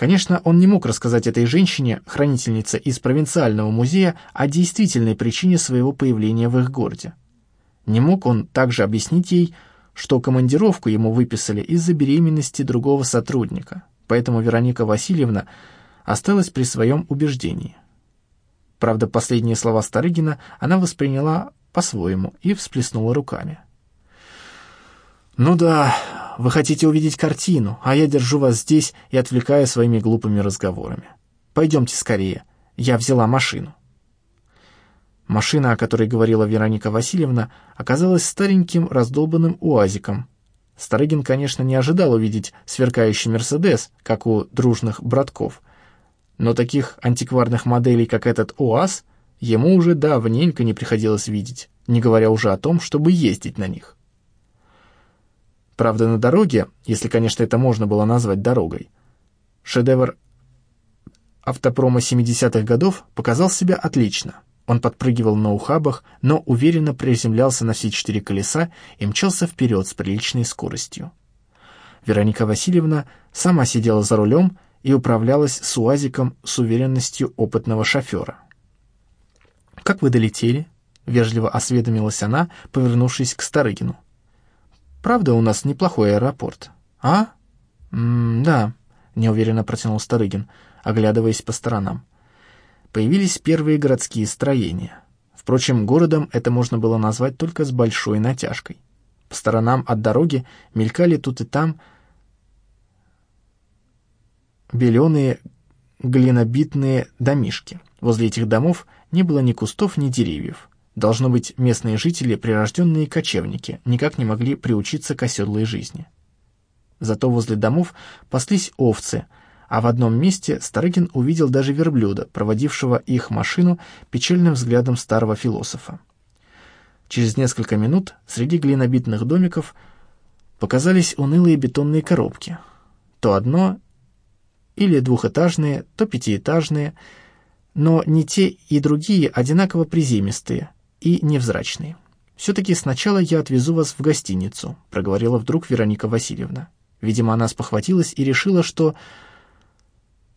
Конечно, он не мог рассказать этой женщине, хранительнице из провинциального музея, о действительной причине своего появления в их городе. Не мог он также объяснить ей, что командировку ему выписали из-за беременности другого сотрудника, поэтому Вероника Васильевна осталась при своем убеждении. Правда, последние слова Старыгина она восприняла по-своему и всплеснула руками. «Ну да, вы хотите увидеть картину, а я держу вас здесь и отвлекаю своими глупыми разговорами. Пойдемте скорее, я взяла машину». Машина, о которой говорила Вероника Васильевна, оказалась стареньким раздолбанным уазиком. Старыгин, конечно, не ожидал увидеть сверкающий «Мерседес», как у дружных братков, но таких антикварных моделей, как этот УАЗ, ему уже давненько не приходилось видеть, не говоря уже о том, чтобы ездить на них. Правда, на дороге, если, конечно, это можно было назвать дорогой, шедевр автопрома 70-х годов показал себя отлично — он подпрыгивал на ухабах, но уверенно приземлялся на все четыре колеса и мчался вперед с приличной скоростью. Вероника Васильевна сама сидела за рулем и управлялась с УАЗиком с уверенностью опытного шофера. «Как вы долетели?» — вежливо осведомилась она, повернувшись к Старыгину. «Правда, у нас неплохой аэропорт?» «А? М да», — неуверенно протянул Старыгин, оглядываясь по сторонам появились первые городские строения. Впрочем, городом это можно было назвать только с большой натяжкой. По сторонам от дороги мелькали тут и там беленые глинобитные домишки. Возле этих домов не было ни кустов, ни деревьев. Должно быть, местные жители, прирожденные кочевники, никак не могли приучиться к оседлой жизни. Зато возле домов паслись овцы — а в одном месте Старыгин увидел даже верблюда, проводившего их машину печальным взглядом старого философа. Через несколько минут среди глинобитных домиков показались унылые бетонные коробки. То одно или двухэтажные, то пятиэтажные, но не те и другие одинаково приземистые и невзрачные. «Все-таки сначала я отвезу вас в гостиницу», — проговорила вдруг Вероника Васильевна. Видимо, она спохватилась и решила, что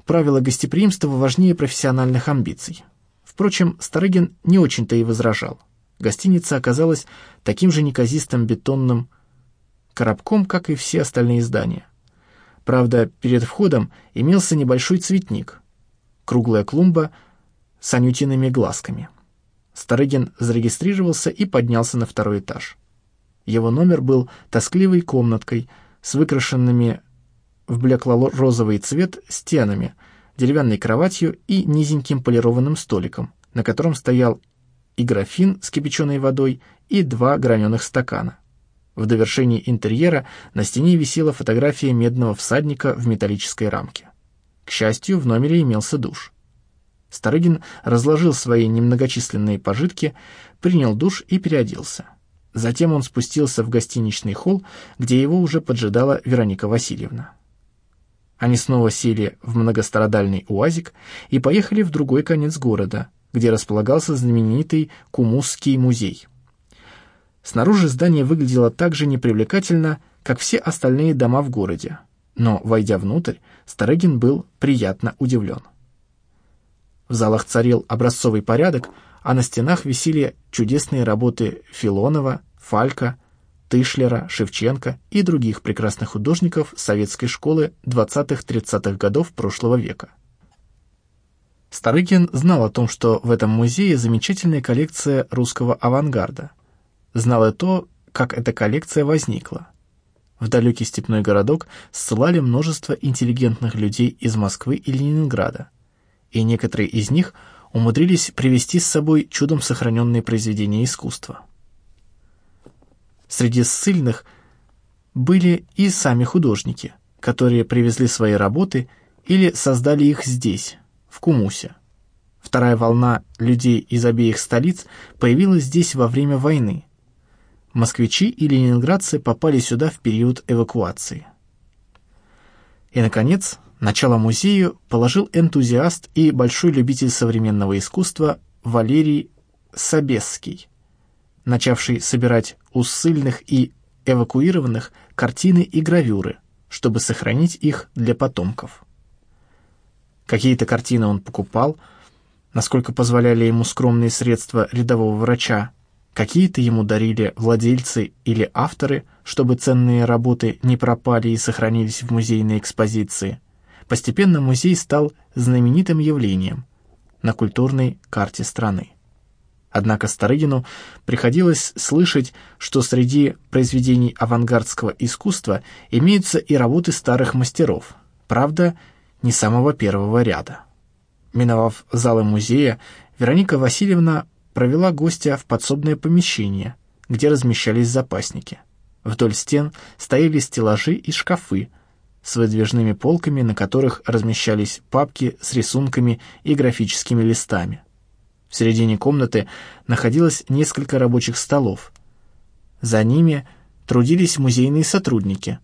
правила гостеприимства важнее профессиональных амбиций. Впрочем, Старыгин не очень-то и возражал. Гостиница оказалась таким же неказистым бетонным коробком, как и все остальные здания. Правда, перед входом имелся небольшой цветник, круглая клумба с анютиными глазками. Старыгин зарегистрировался и поднялся на второй этаж. Его номер был тоскливой комнаткой с выкрашенными в блекло-розовый цвет стенами, деревянной кроватью и низеньким полированным столиком, на котором стоял и графин с кипяченой водой, и два граненых стакана. В довершении интерьера на стене висела фотография медного всадника в металлической рамке. К счастью, в номере имелся душ. Старыгин разложил свои немногочисленные пожитки, принял душ и переоделся. Затем он спустился в гостиничный холл, где его уже поджидала Вероника Васильевна. Они снова сели в многострадальный УАЗик и поехали в другой конец города, где располагался знаменитый Кумусский музей. Снаружи здание выглядело так же непривлекательно, как все остальные дома в городе, но, войдя внутрь, Старыгин был приятно удивлен. В залах царил образцовый порядок, а на стенах висели чудесные работы Филонова, Фалька, Тышлера, Шевченко и других прекрасных художников советской школы 20-30-х годов прошлого века. Старыкин знал о том, что в этом музее замечательная коллекция русского авангарда. Знал и то, как эта коллекция возникла. В далекий степной городок ссылали множество интеллигентных людей из Москвы и Ленинграда, и некоторые из них умудрились привезти с собой чудом сохраненные произведения искусства. Среди ссыльных были и сами художники, которые привезли свои работы или создали их здесь, в Кумусе. Вторая волна людей из обеих столиц появилась здесь во время войны. Москвичи и ленинградцы попали сюда в период эвакуации. И, наконец, начало музею положил энтузиаст и большой любитель современного искусства Валерий Собесский, начавший собирать у ссыльных и эвакуированных картины и гравюры, чтобы сохранить их для потомков. Какие-то картины он покупал, насколько позволяли ему скромные средства рядового врача, какие-то ему дарили владельцы или авторы, чтобы ценные работы не пропали и сохранились в музейной экспозиции. Постепенно музей стал знаменитым явлением на культурной карте страны. Однако Старыгину приходилось слышать, что среди произведений авангардского искусства имеются и работы старых мастеров, правда, не самого первого ряда. Миновав залы музея, Вероника Васильевна провела гостя в подсобное помещение, где размещались запасники. Вдоль стен стояли стеллажи и шкафы с выдвижными полками, на которых размещались папки с рисунками и графическими листами. В середине комнаты находилось несколько рабочих столов. За ними трудились музейные сотрудники,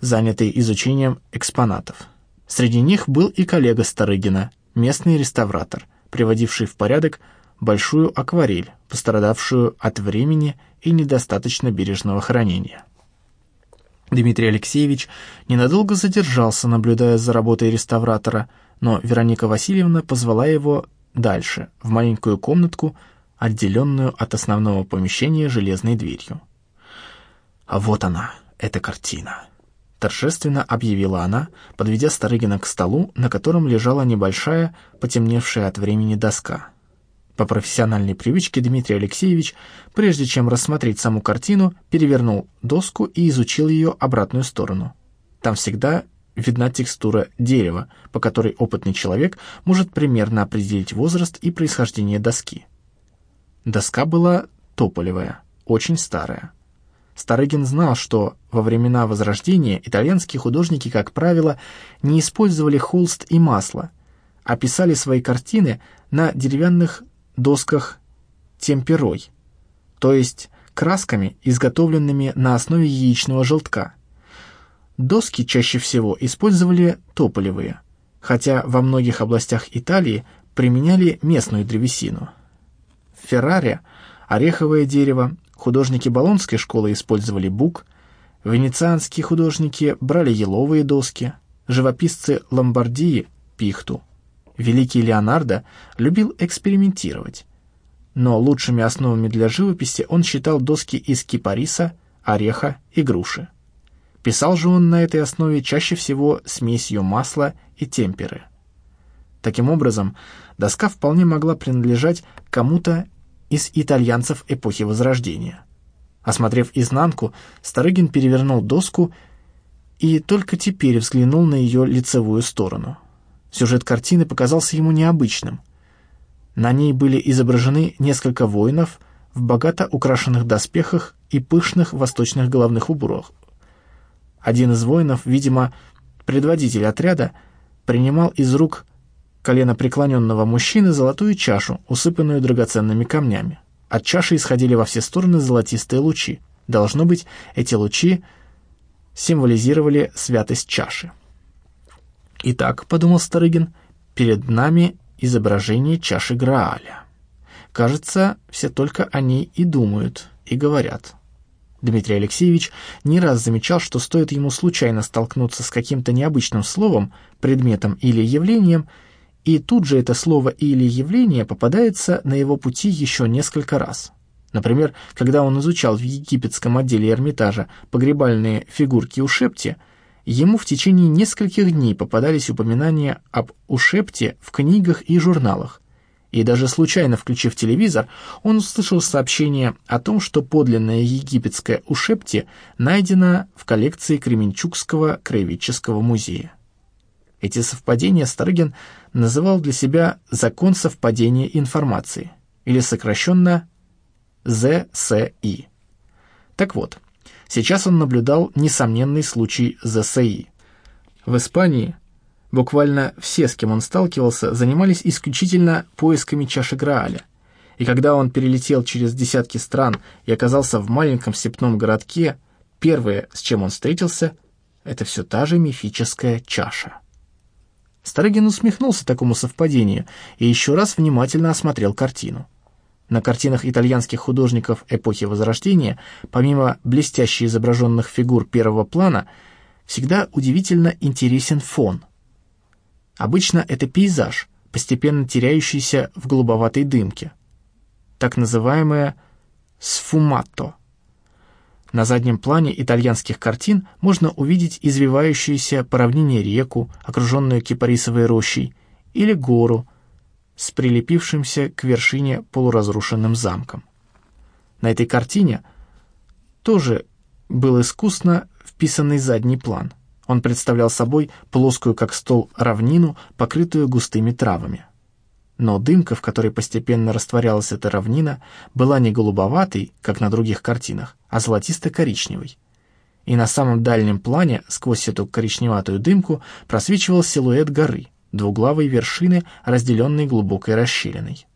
занятые изучением экспонатов. Среди них был и коллега Старыгина, местный реставратор, приводивший в порядок большую акварель, пострадавшую от времени и недостаточно бережного хранения. Дмитрий Алексеевич ненадолго задержался, наблюдая за работой реставратора, но Вероника Васильевна позвала его дальше, в маленькую комнатку, отделенную от основного помещения железной дверью. «А вот она, эта картина», — торжественно объявила она, подведя Старыгина к столу, на котором лежала небольшая, потемневшая от времени доска. По профессиональной привычке Дмитрий Алексеевич, прежде чем рассмотреть саму картину, перевернул доску и изучил ее обратную сторону. Там всегда видна текстура дерева, по которой опытный человек может примерно определить возраст и происхождение доски. Доска была тополевая, очень старая. Старыгин знал, что во времена Возрождения итальянские художники, как правило, не использовали холст и масло, а писали свои картины на деревянных досках темперой, то есть красками, изготовленными на основе яичного желтка – Доски чаще всего использовали тополевые, хотя во многих областях Италии применяли местную древесину. В Ферраре ореховое дерево, художники Болонской школы использовали бук, венецианские художники брали еловые доски, живописцы Ломбардии – пихту. Великий Леонардо любил экспериментировать, но лучшими основами для живописи он считал доски из кипариса, ореха и груши. Писал же он на этой основе чаще всего смесью масла и темперы. Таким образом, доска вполне могла принадлежать кому-то из итальянцев эпохи Возрождения. Осмотрев изнанку, Старыгин перевернул доску и только теперь взглянул на ее лицевую сторону. Сюжет картины показался ему необычным. На ней были изображены несколько воинов в богато украшенных доспехах и пышных восточных головных уборах, один из воинов, видимо, предводитель отряда, принимал из рук коленопреклоненного мужчины золотую чашу, усыпанную драгоценными камнями. От чаши исходили во все стороны золотистые лучи. Должно быть, эти лучи символизировали святость чаши. «Итак», — подумал Старыгин, — «перед нами изображение чаши Грааля. Кажется, все только о ней и думают, и говорят». Дмитрий Алексеевич не раз замечал, что стоит ему случайно столкнуться с каким-то необычным словом, предметом или явлением, и тут же это слово или явление попадается на его пути еще несколько раз. Например, когда он изучал в египетском отделе Эрмитажа погребальные фигурки Ушепти, ему в течение нескольких дней попадались упоминания об Ушепте в книгах и журналах, и даже случайно включив телевизор, он услышал сообщение о том, что подлинная египетская ушепти найдена в коллекции Кременчугского краеведческого музея. Эти совпадения Старыгин называл для себя «закон совпадения информации» или сокращенно ЗСИ. Так вот, сейчас он наблюдал несомненный случай ЗСИ. В Испании Буквально все, с кем он сталкивался, занимались исключительно поисками чаши Грааля. И когда он перелетел через десятки стран и оказался в маленьком степном городке, первое, с чем он встретился, это все та же мифическая чаша. Старыгин усмехнулся такому совпадению и еще раз внимательно осмотрел картину. На картинах итальянских художников эпохи Возрождения, помимо блестяще изображенных фигур первого плана, всегда удивительно интересен фон – Обычно это пейзаж, постепенно теряющийся в голубоватой дымке. Так называемое сфуматто. На заднем плане итальянских картин можно увидеть извивающуюся по равнине реку, окруженную кипарисовой рощей, или гору с прилепившимся к вершине полуразрушенным замком. На этой картине тоже был искусно вписанный задний план. Он представлял собой плоскую, как стол, равнину, покрытую густыми травами. Но дымка, в которой постепенно растворялась эта равнина, была не голубоватой, как на других картинах, а золотисто-коричневой. И на самом дальнем плане, сквозь эту коричневатую дымку, просвечивал силуэт горы, двуглавой вершины, разделенной глубокой расщелиной.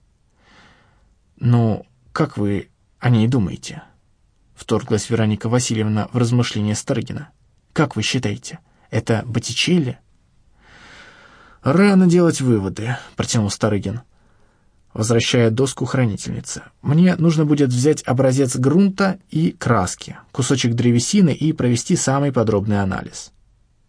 «Ну, как вы о ней думаете?» — вторглась Вероника Васильевна в размышления Старыгина. «Как вы считаете, это Боттичелли?» «Рано делать выводы», — протянул Старыгин, возвращая доску хранительнице. «Мне нужно будет взять образец грунта и краски, кусочек древесины и провести самый подробный анализ».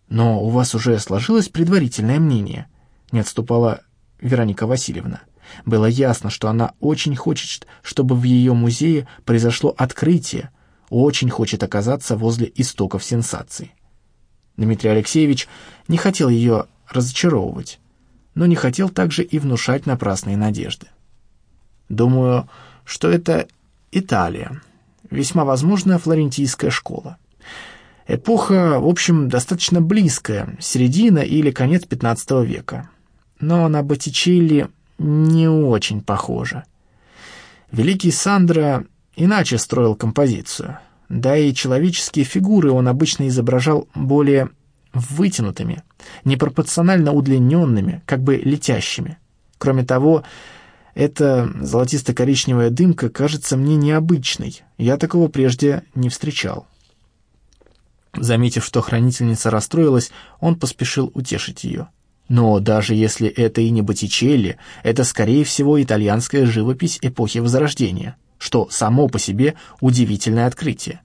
«Но у вас уже сложилось предварительное мнение», — не отступала Вероника Васильевна. Было ясно, что она очень хочет, чтобы в ее музее произошло открытие, очень хочет оказаться возле истоков сенсации. Дмитрий Алексеевич не хотел ее разочаровывать, но не хотел также и внушать напрасные надежды. Думаю, что это Италия, весьма возможно, флорентийская школа. Эпоха, в общем, достаточно близкая, середина или конец XV века. Но на Боттичелли не очень похожа. Великий Сандро иначе строил композицию. Да и человеческие фигуры он обычно изображал более вытянутыми, непропорционально удлиненными, как бы летящими. Кроме того, эта золотисто-коричневая дымка кажется мне необычной. Я такого прежде не встречал. Заметив, что хранительница расстроилась, он поспешил утешить ее. Но даже если это и не Боттичелли, это, скорее всего, итальянская живопись эпохи Возрождения что само по себе удивительное открытие.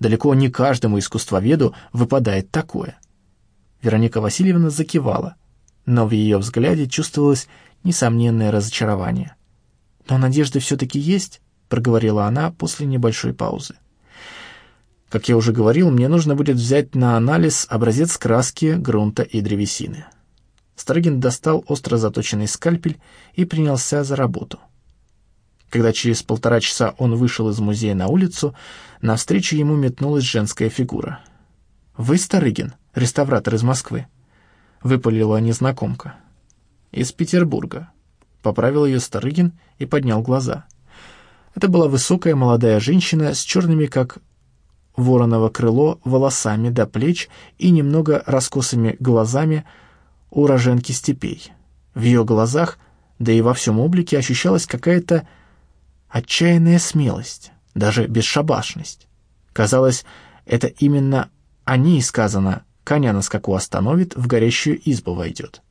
Далеко не каждому искусствоведу выпадает такое. Вероника Васильевна закивала, но в ее взгляде чувствовалось несомненное разочарование. «Но надежды все-таки есть», — проговорила она после небольшой паузы. «Как я уже говорил, мне нужно будет взять на анализ образец краски, грунта и древесины». Строгин достал остро заточенный скальпель и принялся за работу. Когда через полтора часа он вышел из музея на улицу, навстречу ему метнулась женская фигура. «Вы Старыгин, реставратор из Москвы?» — выпалила незнакомка. «Из Петербурга», — поправил ее Старыгин и поднял глаза. Это была высокая молодая женщина с черными, как вороново крыло, волосами до плеч и немного раскосыми глазами уроженки степей. В ее глазах, да и во всем облике ощущалась какая-то отчаянная смелость, даже бесшабашность. Казалось, это именно о ней сказано «коня на скаку остановит, в горящую избу войдет».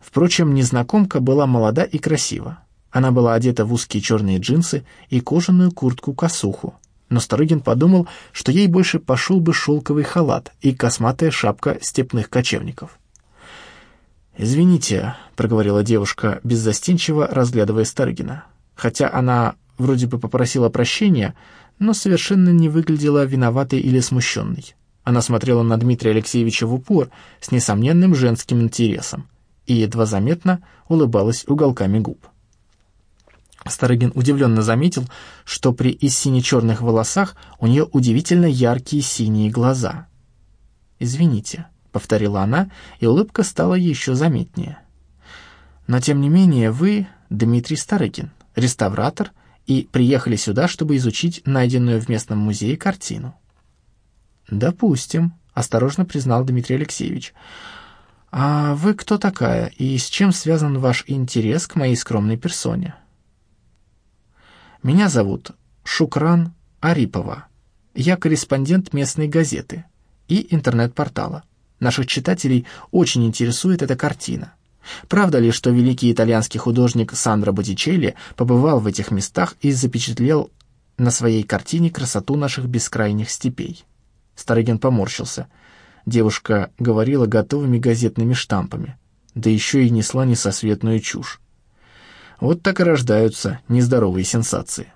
Впрочем, незнакомка была молода и красива. Она была одета в узкие черные джинсы и кожаную куртку-косуху. Но Старыгин подумал, что ей больше пошел бы шелковый халат и косматая шапка степных кочевников. «Извините», — проговорила девушка, беззастенчиво разглядывая Старыгина хотя она вроде бы попросила прощения, но совершенно не выглядела виноватой или смущенной. Она смотрела на Дмитрия Алексеевича в упор с несомненным женским интересом и едва заметно улыбалась уголками губ. Старыгин удивленно заметил, что при и сине-черных волосах у нее удивительно яркие синие глаза. «Извините», — повторила она, и улыбка стала еще заметнее. «Но тем не менее вы Дмитрий Старыгин, реставратор, и приехали сюда, чтобы изучить найденную в местном музее картину. «Допустим», — осторожно признал Дмитрий Алексеевич. «А вы кто такая, и с чем связан ваш интерес к моей скромной персоне?» «Меня зовут Шукран Арипова. Я корреспондент местной газеты и интернет-портала. Наших читателей очень интересует эта картина. Правда ли, что великий итальянский художник Сандро Боттичелли побывал в этих местах и запечатлел на своей картине красоту наших бескрайних степей? Старыгин поморщился. Девушка говорила готовыми газетными штампами. да еще и несла несосветную чушь. Вот так и рождаются нездоровые сенсации.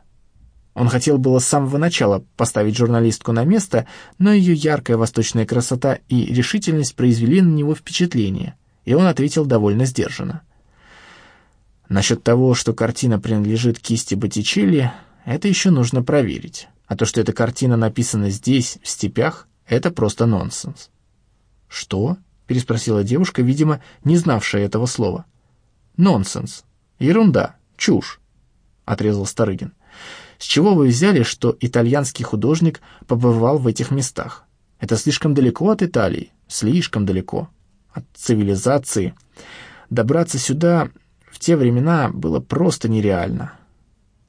Он хотел было с самого начала поставить журналистку на место, но ее яркая восточная красота и решительность произвели на него впечатление, и он ответил довольно сдержанно. Насчет того, что картина принадлежит кисти Боттичелли, это еще нужно проверить. А то, что эта картина написана здесь, в степях, это просто нонсенс. «Что?» — переспросила девушка, видимо, не знавшая этого слова. «Нонсенс. Ерунда. Чушь», — отрезал Старыгин. С чего вы взяли, что итальянский художник побывал в этих местах? Это слишком далеко от Италии, слишком далеко от цивилизации. Добраться сюда в те времена было просто нереально.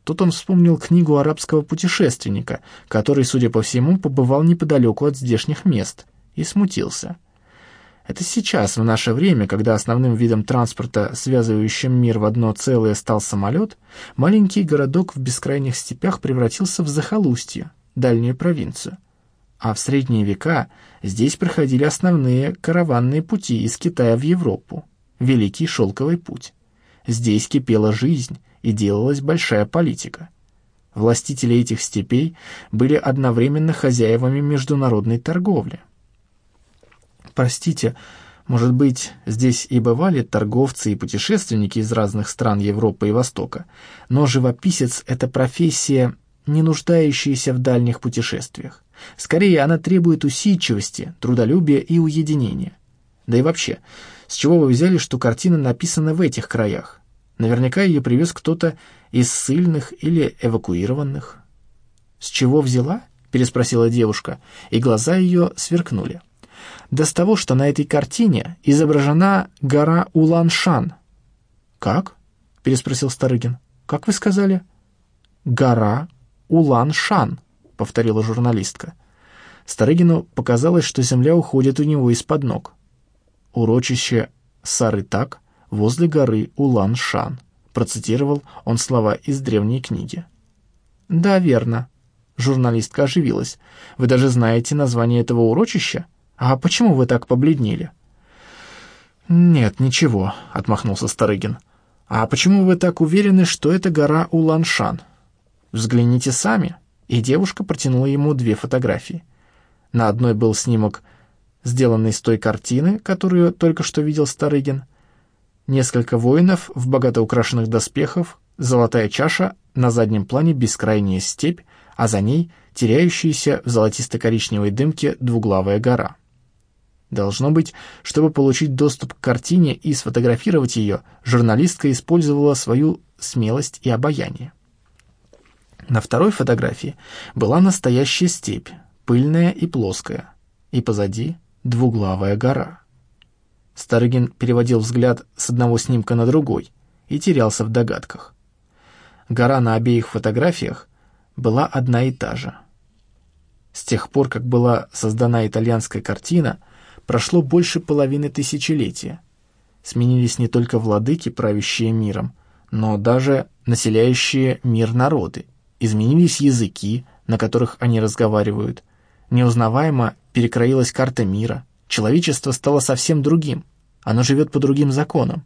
Тут он вспомнил книгу арабского путешественника, который, судя по всему, побывал неподалеку от здешних мест, и смутился — это сейчас, в наше время, когда основным видом транспорта, связывающим мир в одно целое, стал самолет, маленький городок в бескрайних степях превратился в захолустье, дальнюю провинцию. А в средние века здесь проходили основные караванные пути из Китая в Европу, Великий Шелковый путь. Здесь кипела жизнь и делалась большая политика. Властители этих степей были одновременно хозяевами международной торговли. Простите, может быть, здесь и бывали торговцы и путешественники из разных стран Европы и Востока, но живописец — это профессия, не нуждающаяся в дальних путешествиях. Скорее, она требует усидчивости, трудолюбия и уединения. Да и вообще, с чего вы взяли, что картина написана в этих краях? Наверняка ее привез кто-то из ссыльных или эвакуированных. «С чего взяла?» — переспросила девушка, и глаза ее сверкнули да с того, что на этой картине изображена гора Улан-Шан. «Как?» — переспросил Старыгин. «Как вы сказали?» «Гора Улан-Шан», — повторила журналистка. Старыгину показалось, что земля уходит у него из-под ног. «Урочище Сарытак возле горы Улан-Шан», — процитировал он слова из древней книги. «Да, верно». Журналистка оживилась. «Вы даже знаете название этого урочища?» «А почему вы так побледнели?» «Нет, ничего», — отмахнулся Старыгин. «А почему вы так уверены, что это гора Уланшан? Взгляните сами». И девушка протянула ему две фотографии. На одной был снимок, сделанный с той картины, которую только что видел Старыгин. Несколько воинов в богато украшенных доспехах, золотая чаша, на заднем плане бескрайняя степь, а за ней теряющаяся в золотисто-коричневой дымке двуглавая гора. Должно быть, чтобы получить доступ к картине и сфотографировать ее, журналистка использовала свою смелость и обаяние. На второй фотографии была настоящая степь, пыльная и плоская, и позади двуглавая гора. Старыгин переводил взгляд с одного снимка на другой и терялся в догадках. Гора на обеих фотографиях была одна и та же. С тех пор, как была создана итальянская картина – прошло больше половины тысячелетия. Сменились не только владыки, правящие миром, но даже населяющие мир народы. Изменились языки, на которых они разговаривают. Неузнаваемо перекроилась карта мира. Человечество стало совсем другим. Оно живет по другим законам.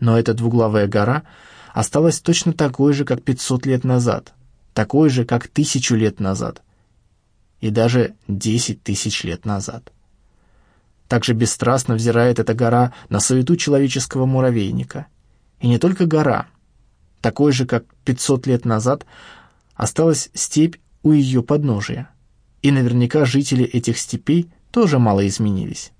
Но эта двуглавая гора осталась точно такой же, как 500 лет назад, такой же, как тысячу лет назад, и даже 10 тысяч лет назад. Также бесстрастно взирает эта гора на суету человеческого муравейника. И не только гора. Такой же, как 500 лет назад, осталась степь у ее подножия. И наверняка жители этих степей тоже мало изменились.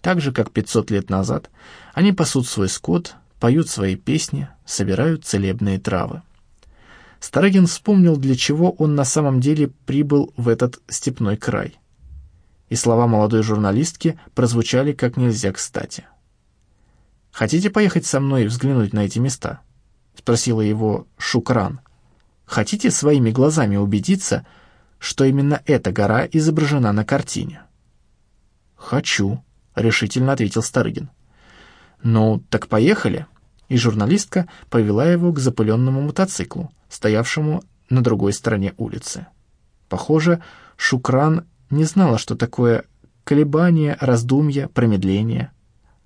Так же, как 500 лет назад, они пасут свой скот, поют свои песни, собирают целебные травы. Старыгин вспомнил, для чего он на самом деле прибыл в этот степной край и слова молодой журналистки прозвучали как нельзя кстати. «Хотите поехать со мной взглянуть на эти места?» — спросила его Шукран. «Хотите своими глазами убедиться, что именно эта гора изображена на картине?» «Хочу», — решительно ответил Старыгин. «Ну, так поехали». И журналистка повела его к запыленному мотоциклу, стоявшему на другой стороне улицы. Похоже, Шукран не знала, что такое колебание, раздумья, промедление.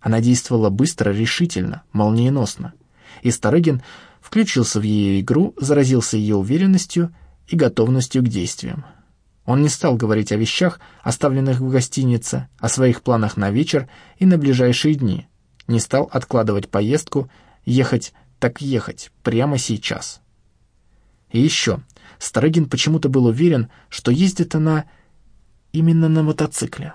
Она действовала быстро, решительно, молниеносно. И Старыгин включился в ее игру, заразился ее уверенностью и готовностью к действиям. Он не стал говорить о вещах, оставленных в гостинице, о своих планах на вечер и на ближайшие дни. Не стал откладывать поездку, ехать так ехать, прямо сейчас. И еще, Старыгин почему-то был уверен, что ездит она именно на мотоцикле.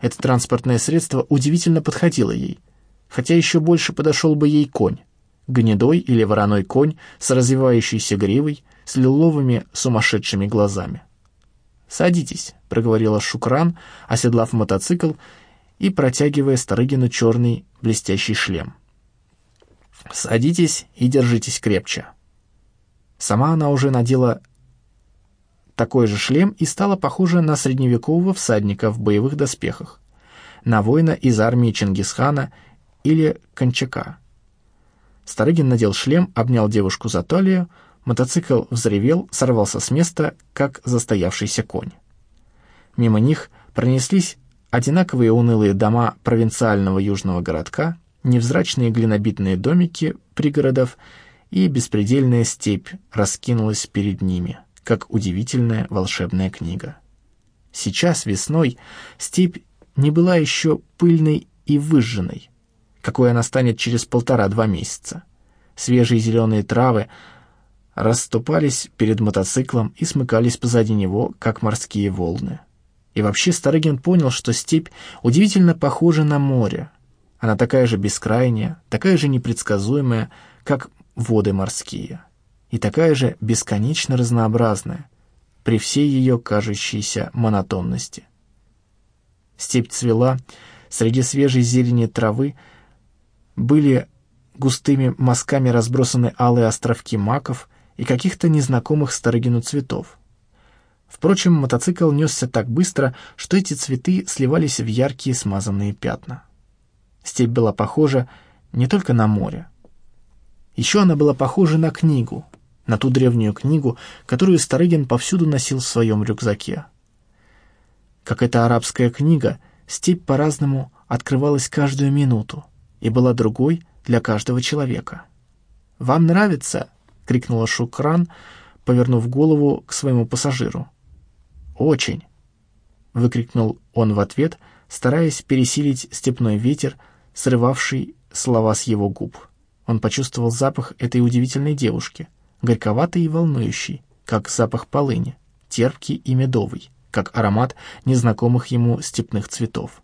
Это транспортное средство удивительно подходило ей, хотя еще больше подошел бы ей конь. Гнедой или вороной конь с развивающейся гривой, с лиловыми сумасшедшими глазами. «Садитесь», — проговорила Шукран, оседлав мотоцикл и протягивая Старыгину черный блестящий шлем. «Садитесь и держитесь крепче». Сама она уже надела такой же шлем и стала похожа на средневекового всадника в боевых доспехах, на воина из армии Чингисхана или Кончака. Старыгин надел шлем, обнял девушку за талию, мотоцикл взревел, сорвался с места, как застоявшийся конь. Мимо них пронеслись одинаковые унылые дома провинциального южного городка, невзрачные глинобитные домики пригородов и беспредельная степь раскинулась перед ними, как удивительная волшебная книга. Сейчас, весной, степь не была еще пыльной и выжженной, какой она станет через полтора-два месяца. Свежие зеленые травы расступались перед мотоциклом и смыкались позади него, как морские волны. И вообще Старыгин понял, что степь удивительно похожа на море, она такая же бескрайняя, такая же непредсказуемая, как воды морские, и такая же бесконечно разнообразная, при всей ее кажущейся монотонности. Степь цвела, среди свежей зелени травы были густыми мазками разбросаны алые островки маков и каких-то незнакомых Старыгину цветов. Впрочем, мотоцикл несся так быстро, что эти цветы сливались в яркие смазанные пятна. Степь была похожа не только на море. Еще она была похожа на книгу, на ту древнюю книгу, которую Старыгин повсюду носил в своем рюкзаке. Как эта арабская книга, степь по-разному открывалась каждую минуту и была другой для каждого человека. «Вам нравится?» — крикнула Шукран, повернув голову к своему пассажиру. «Очень!» — выкрикнул он в ответ, стараясь пересилить степной ветер, срывавший слова с его губ. Он почувствовал запах этой удивительной девушки, горьковатый и волнующий, как запах полыни, терпкий и медовый, как аромат незнакомых ему степных цветов.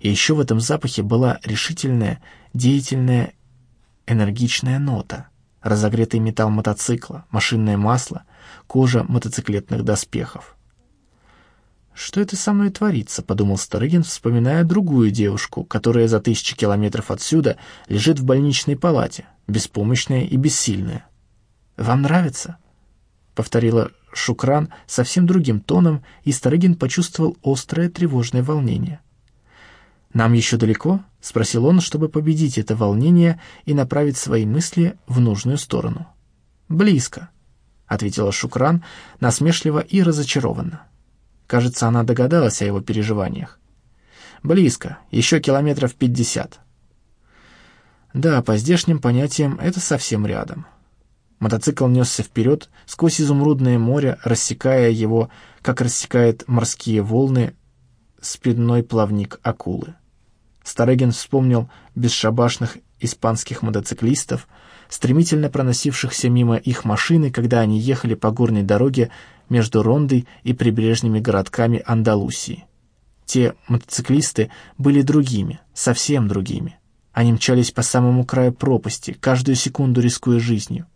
И еще в этом запахе была решительная, деятельная, энергичная нота, разогретый металл мотоцикла, машинное масло, кожа мотоциклетных доспехов. «Что это со мной творится?» — подумал Старыгин, вспоминая другую девушку, которая за тысячи километров отсюда лежит в больничной палате, беспомощная и бессильная. «Вам нравится?» — повторила Шукран совсем другим тоном, и Старыгин почувствовал острое тревожное волнение. «Нам еще далеко?» — спросил он, чтобы победить это волнение и направить свои мысли в нужную сторону. «Близко», — ответила Шукран насмешливо и разочарованно. Кажется, она догадалась о его переживаниях. «Близко, еще километров пятьдесят». Да, по здешним понятиям это совсем рядом. Мотоцикл несся вперед сквозь изумрудное море, рассекая его, как рассекает морские волны спинной плавник акулы. Старыгин вспомнил бесшабашных испанских мотоциклистов, стремительно проносившихся мимо их машины, когда они ехали по горной дороге между Рондой и прибрежными городками Андалусии. Те мотоциклисты были другими, совсем другими. Они мчались по самому краю пропасти, каждую секунду рискуя жизнью.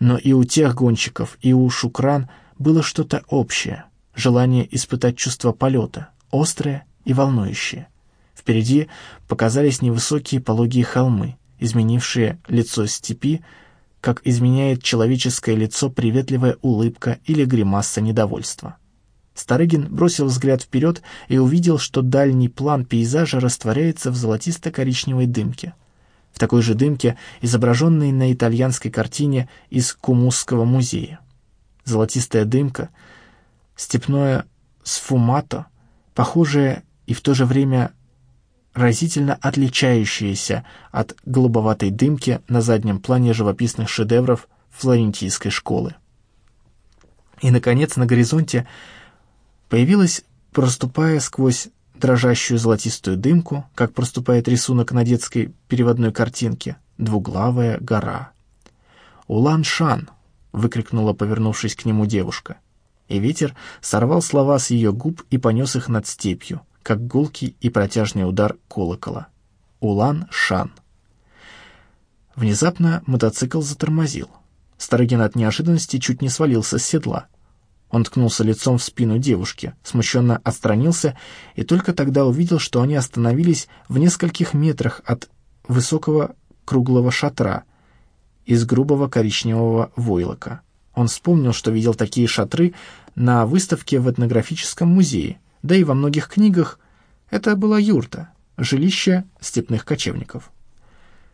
Но и у тех гонщиков, и у Шукран было что-то общее, желание испытать чувство полета, острое и волнующее. Впереди показались невысокие пологие холмы, изменившие лицо степи, как изменяет человеческое лицо приветливая улыбка или гримаса недовольства. Старыгин бросил взгляд вперед и увидел, что дальний план пейзажа растворяется в золотисто-коричневой дымке. Такой же дымке, изображенной на итальянской картине из Кумусского музея. Золотистая дымка, степное сфумато, похожее и в то же время разительно отличающееся от голубоватой дымки на заднем плане живописных шедевров флорентийской школы. И, наконец, на горизонте появилась, проступая сквозь дрожащую золотистую дымку, как проступает рисунок на детской переводной картинке, двуглавая гора. «Улан-Шан!» — выкрикнула, повернувшись к нему девушка. И ветер сорвал слова с ее губ и понес их над степью, как гулкий и протяжный удар колокола. Улан-Шан. Внезапно мотоцикл затормозил. Старыгин от неожиданности чуть не свалился с седла. Он ткнулся лицом в спину девушки, смущенно отстранился и только тогда увидел, что они остановились в нескольких метрах от высокого круглого шатра из грубого коричневого войлока. Он вспомнил, что видел такие шатры на выставке в этнографическом музее, да и во многих книгах это была юрта, жилище степных кочевников.